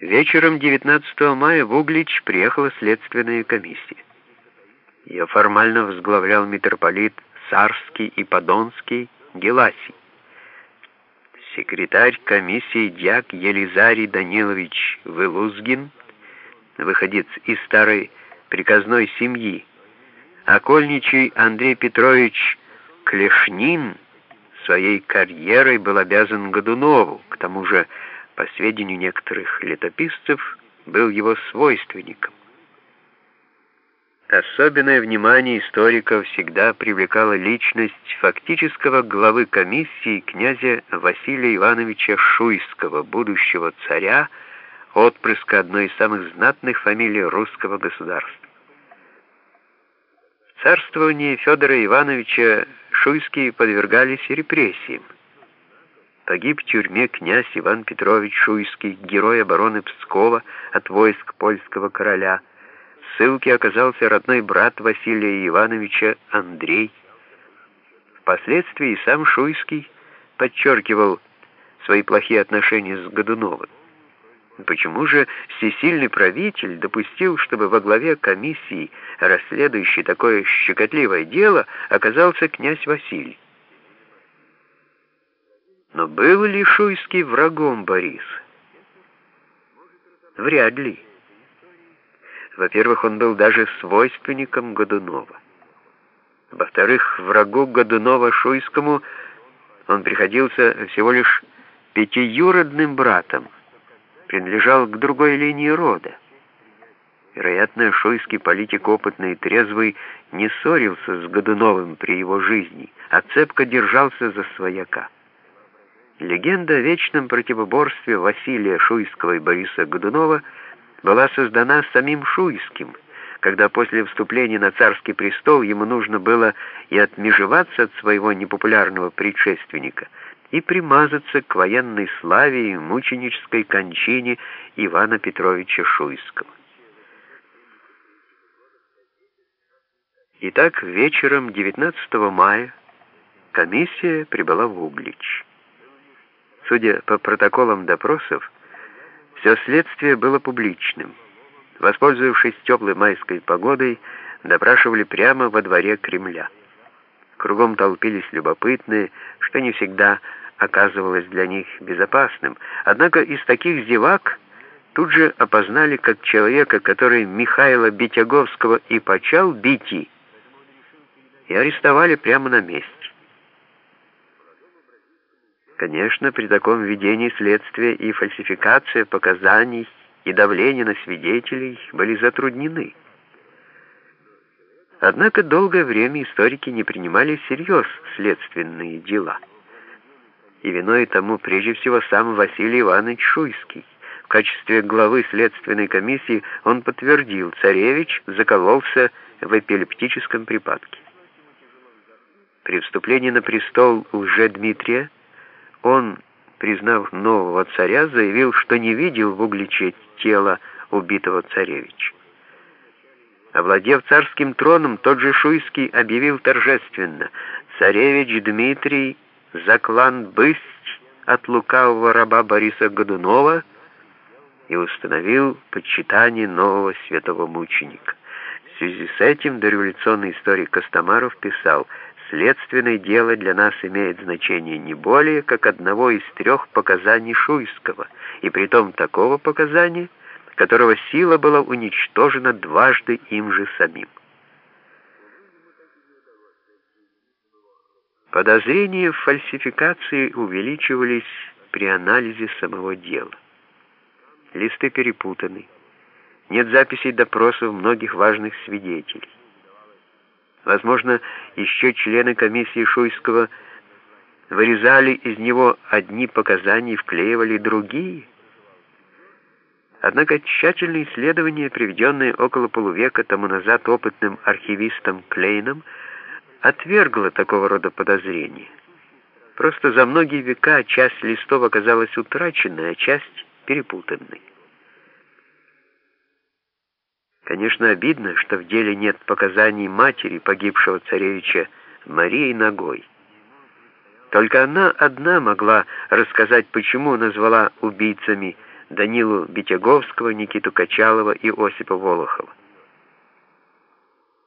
Вечером 19 мая в Углич приехала следственная комиссия. Ее формально возглавлял митрополит Сарский и Подонский Геласий. Секретарь комиссии дьяк Елизарий Данилович Вылузгин, выходец из старой приказной семьи, окольничий Андрей Петрович Клешнин своей карьерой был обязан Годунову, к тому же по сведению некоторых летописцев, был его свойственником. Особенное внимание историков всегда привлекала личность фактического главы комиссии князя Василия Ивановича Шуйского, будущего царя, отпрыска одной из самых знатных фамилий русского государства. В царствовании Федора Ивановича Шуйские подвергались репрессиям. Погиб в тюрьме князь Иван Петрович Шуйский, герой обороны Пскова от войск польского короля. В ссылке оказался родной брат Василия Ивановича Андрей. Впоследствии сам Шуйский подчеркивал свои плохие отношения с Годуновым. Почему же всесильный правитель допустил, чтобы во главе комиссии, расследующей такое щекотливое дело, оказался князь Василий? Но был ли Шуйский врагом Бориса? Вряд ли. Во-первых, он был даже свойственником Годунова. Во-вторых, врагу Годунова Шуйскому он приходился всего лишь пятиюродным братом, принадлежал к другой линии рода. Вероятно, шуйский политик опытный и трезвый не ссорился с Годуновым при его жизни, а цепко держался за свояка. Легенда о вечном противоборстве Василия Шуйского и Бориса Годунова была создана самим Шуйским, когда после вступления на царский престол ему нужно было и отмежеваться от своего непопулярного предшественника – и примазаться к военной славе и мученической кончине Ивана Петровича Шуйского. Итак, вечером 19 мая комиссия прибыла в Углич. Судя по протоколам допросов, все следствие было публичным. Воспользовавшись теплой майской погодой, допрашивали прямо во дворе Кремля. Кругом толпились любопытные, что не всегда оказывалось для них безопасным. Однако из таких зевак тут же опознали как человека, который Михаила Битяговского и почал бити, и арестовали прямо на месте. Конечно, при таком ведении следствия и фальсификация показаний, и давление на свидетелей были затруднены. Однако долгое время историки не принимали всерьез следственные дела. И виной тому прежде всего сам Василий Иванович Шуйский. В качестве главы следственной комиссии он подтвердил, царевич закололся в эпилептическом припадке. При вступлении на престол уже Дмитрия он, признав нового царя, заявил, что не видел в Угличе тела убитого царевича. Овладев царским троном, тот же Шуйский объявил торжественно «Царевич Дмитрий за клан Бысть от лукавого раба Бориса Годунова» и установил почитание нового святого мученика. В связи с этим дореволюционный историк Костомаров писал «Следственное дело для нас имеет значение не более, как одного из трех показаний Шуйского, и притом такого показания, которого сила была уничтожена дважды им же самим. Подозрения в фальсификации увеличивались при анализе самого дела. Листы перепутаны. Нет записей допросов многих важных свидетелей. Возможно, еще члены комиссии Шуйского вырезали из него одни показания и вклеивали другие – Однако тщательное исследование, приведенное около полувека тому назад опытным архивистом Клейном, отвергло такого рода подозрения. Просто за многие века часть листов оказалась утраченной, а часть перепутанной. Конечно, обидно, что в деле нет показаний матери погибшего царевича Марии Ногой. Только она одна могла рассказать, почему назвала убийцами Данилу Битяговского, Никиту Качалова и Осипа Волохова.